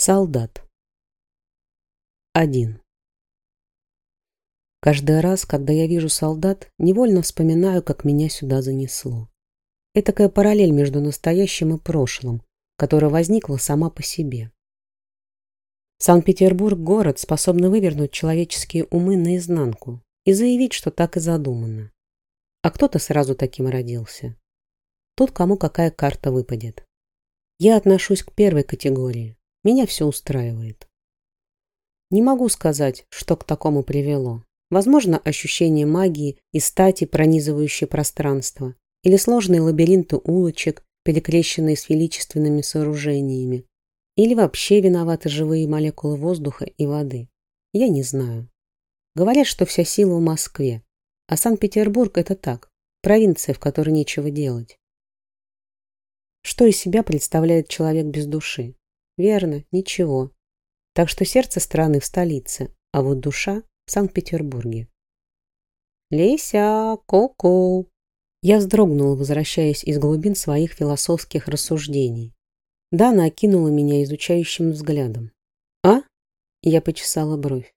Солдат. Один. Каждый раз, когда я вижу солдат, невольно вспоминаю, как меня сюда занесло. Это такая параллель между настоящим и прошлым, которая возникла сама по себе. Санкт-Петербург – город, способный вывернуть человеческие умы наизнанку и заявить, что так и задумано. А кто-то сразу таким родился. Тут кому какая карта выпадет. Я отношусь к первой категории. Меня все устраивает. Не могу сказать, что к такому привело. Возможно, ощущение магии и стати, пронизывающее пространство, или сложные лабиринты улочек, перекрещенные с величественными сооружениями, или вообще виноваты живые молекулы воздуха и воды. Я не знаю. Говорят, что вся сила в Москве, а Санкт-Петербург – это так, провинция, в которой нечего делать. Что из себя представляет человек без души? Верно, ничего. Так что сердце страны в столице, а вот душа в Санкт-Петербурге. «Леся, ко-ко!» Я вздрогнула, возвращаясь из глубин своих философских рассуждений. Дана окинула меня изучающим взглядом. «А?» Я почесала бровь.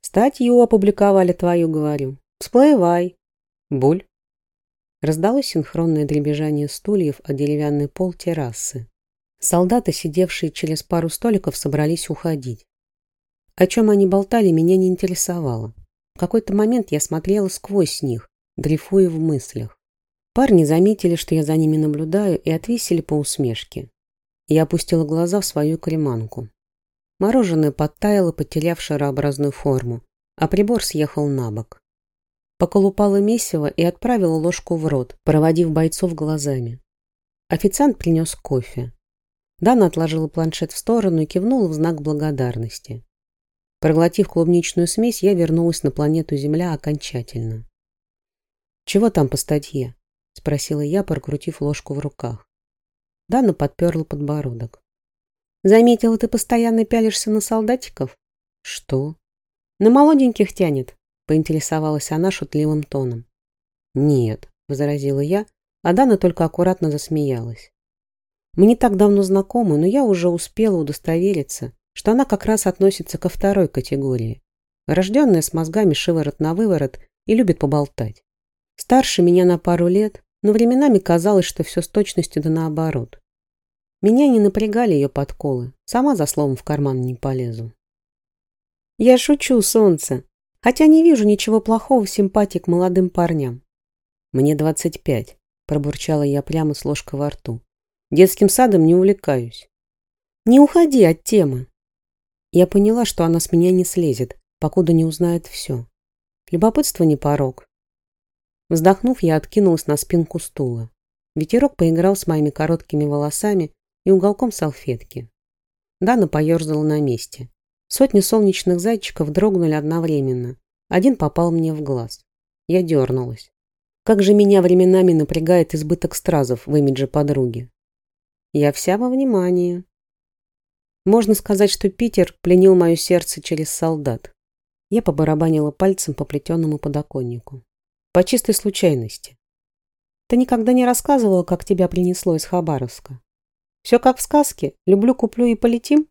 «Статью опубликовали твою, говорю. Всплывай!» «Буль!» Раздалось синхронное дребезжание стульев о деревянный пол террасы. Солдаты, сидевшие через пару столиков, собрались уходить. О чем они болтали, меня не интересовало. В какой-то момент я смотрела сквозь них, дрейфуя в мыслях. Парни заметили, что я за ними наблюдаю, и отвесили по усмешке. Я опустила глаза в свою креманку. Мороженое подтаяло, потеряв шарообразную форму, а прибор съехал на бок. Поколупала месиво и отправила ложку в рот, проводив бойцов глазами. Официант принес кофе. Дана отложила планшет в сторону и кивнула в знак благодарности. Проглотив клубничную смесь, я вернулась на планету Земля окончательно. «Чего там по статье?» – спросила я, прокрутив ложку в руках. Дана подперла подбородок. «Заметила, ты постоянно пялишься на солдатиков?» «Что?» «На молоденьких тянет», – поинтересовалась она шутливым тоном. «Нет», – возразила я, а Дана только аккуратно засмеялась. Мы не так давно знакомы, но я уже успела удостовериться, что она как раз относится ко второй категории. Рожденная с мозгами шиворот на выворот и любит поболтать. Старше меня на пару лет, но временами казалось, что все с точностью да наоборот. Меня не напрягали ее подколы, сама за словом в карман не полезу. Я шучу, солнце, хотя не вижу ничего плохого в симпатии к молодым парням. Мне двадцать пять, пробурчала я прямо с ложкой во рту. Детским садом не увлекаюсь. Не уходи от темы. Я поняла, что она с меня не слезет, покуда не узнает все. Любопытство не порог. Вздохнув, я откинулась на спинку стула. Ветерок поиграл с моими короткими волосами и уголком салфетки. Дана поерзала на месте. Сотни солнечных зайчиков дрогнули одновременно. Один попал мне в глаз. Я дернулась. Как же меня временами напрягает избыток стразов в имидже подруги. Я вся во внимании. Можно сказать, что Питер пленил мое сердце через солдат. Я побарабанила пальцем по плетеному подоконнику. По чистой случайности. Ты никогда не рассказывала, как тебя принесло из Хабаровска? Все как в сказке. Люблю, куплю и полетим?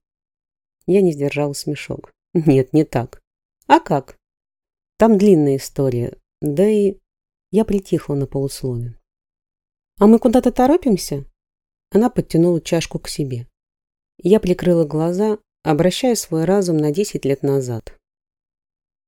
Я не сдержала смешок. Нет, не так. А как? Там длинная история. Да и... Я притихла на полуслове. А мы куда-то торопимся? Она подтянула чашку к себе. Я прикрыла глаза, обращая свой разум на десять лет назад.